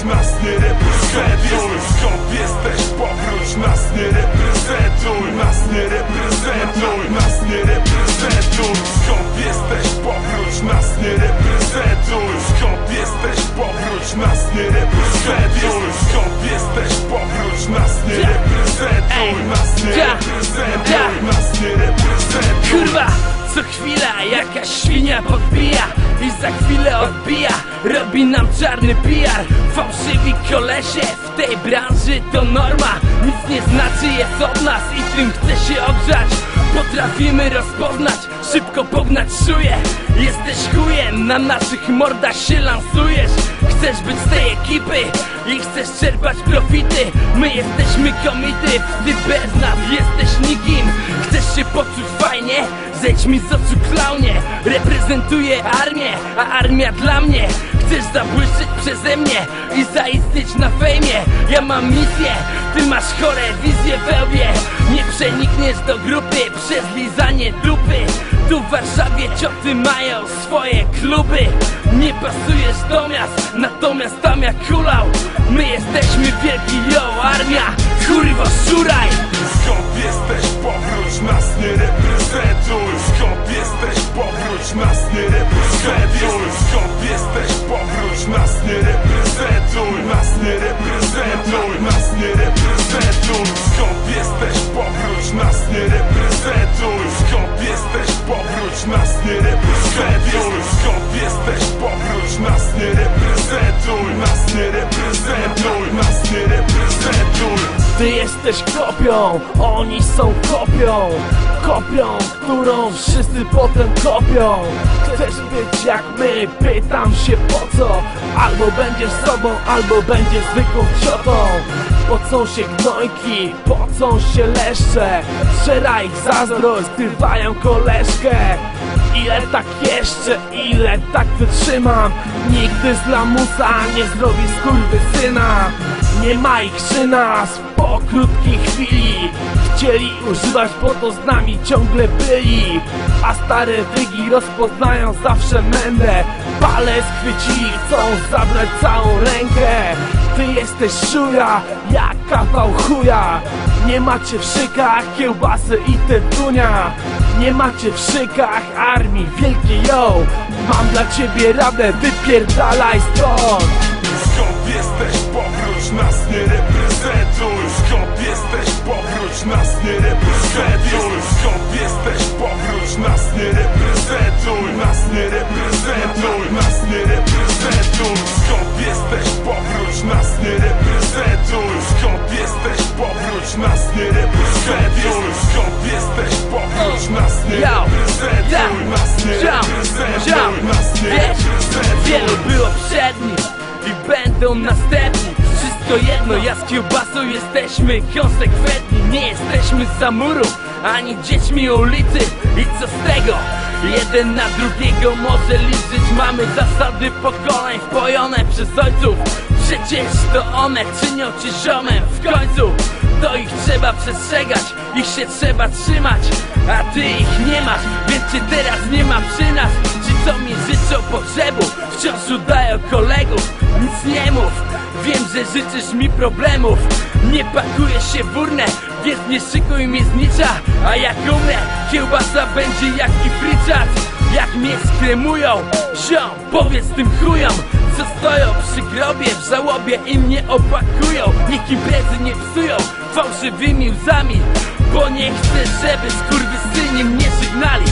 powróć, nas nie reprezentuj Skąd jesteś, powróć, nas nie reprezentuj. Nas nie reprezentuj, nas nie reprezentuj Skąd jesteś, powróć, nas nie reprezentuj Skąd jesteś, powróć, nas nie reprezentuj Skąd jesteś, powróć, nas nie reprezentuj. Nas nie reprezentuj, nas nie reprezentuj. Kurwa, co chwila jakaś świnia podbija I za chwilę odbija Robi nam czarny PR Fałszywi kolesie w tej branży to norma. Nic nie znaczy jest od nas i tym chce się ogrzać. Potrafimy rozpoznać, szybko pognać szuje Jesteś chujem, na naszych mordach się lansujesz. Chcesz być z tej ekipy i chcesz czerpać profity. My jesteśmy komity, ty bez nas jesteś nikim. Chcesz się poczuć fajnie? Zejdź mi z oczu klaunie. Reprezentuję armię, a armia dla mnie Chcesz zabłyszczeć przeze mnie i zaistnieć na fejmie? Ja mam misję, ty masz chore wizje we łbie Nie przenikniesz do grupy przez lizanie dupy. Tu w Warszawie cioty mają swoje kluby. Nie pasujesz do miast, natomiast tam jak hulał My jesteśmy wielki yo, armia, Skąd jesteś, powróć, nas nie reprezentuj Nas nie reprezentuj, nas nie reprezentuj. Skąd jesteś, powróć, nas nie reprezentuj. Skąd jesteś, powróć, nas nie reprezentuj. Skąd jesteś, powróć, nas nie reprezentuj Nas nie reprezentuj, nas nie reprezentuj. Ty jesteś kopią, oni są kopią Kopią, którą wszyscy potem kopią. Chcesz być jak my, pytam się po co? Albo będziesz sobą, albo będziesz zwykłą ciotą. Pocą się gnojki, pocą się leszcze. Strzera ich zazdrość, skrywają koleżkę. Ile tak jeszcze, ile tak wytrzymam? Nigdy z lamusa nie zrobi skurwysyna. Nie ma ich przy nas po krótkiej chwili Chcieli używać, po to z nami ciągle byli. A stare wygi rozpoznają zawsze mędę Pale schwycili, chcą zabrać całą rękę. Ty jesteś szuja, jak kawał chuja. Nie macie w szykach kiełbasy i tytunia Nie macie w szykach armii wielkiej yo. Mam dla ciebie radę, wypierdalaj stąd. Skąd jesteś, powróć, nas nie reprezentuj reprezentuj Skąd jesteś, powróć, nas nie reprezentuj Nas nie reprezentuj, nas nie reprezentuj Wielu było przed nim i będą następni. Wszystko jedno, ja z kiełbasą jesteśmy. Konsekwentni Nie jesteśmy z zamurów, ani dziećmi ulicy. I co z tego? Jeden na drugiego może liczyć. Mamy zasady pokoleń wpojone przez ojców. Przecież to one czynią cię ziomem w końcu to ich trzeba przestrzegać, ich się trzeba trzymać A ty ich nie masz, więc cię teraz nie ma przy nas. Ci co mi życzą pogrzebu, wciąż udają kolegów Nic nie mów, wiem, że życzysz mi problemów Nie pakuję się w urnę, więc nie szykuj mi znicza A jak umrę, kiełbasa będzie jak kifryczat Jak mnie skremują, ziom, powiedz tym chujom co stoją przy grobie w żałobie i mnie opakują. Niech imprezy nie psują fałszywymi łzami Bo nie chcę, żeby skurwysyni mnie żegnali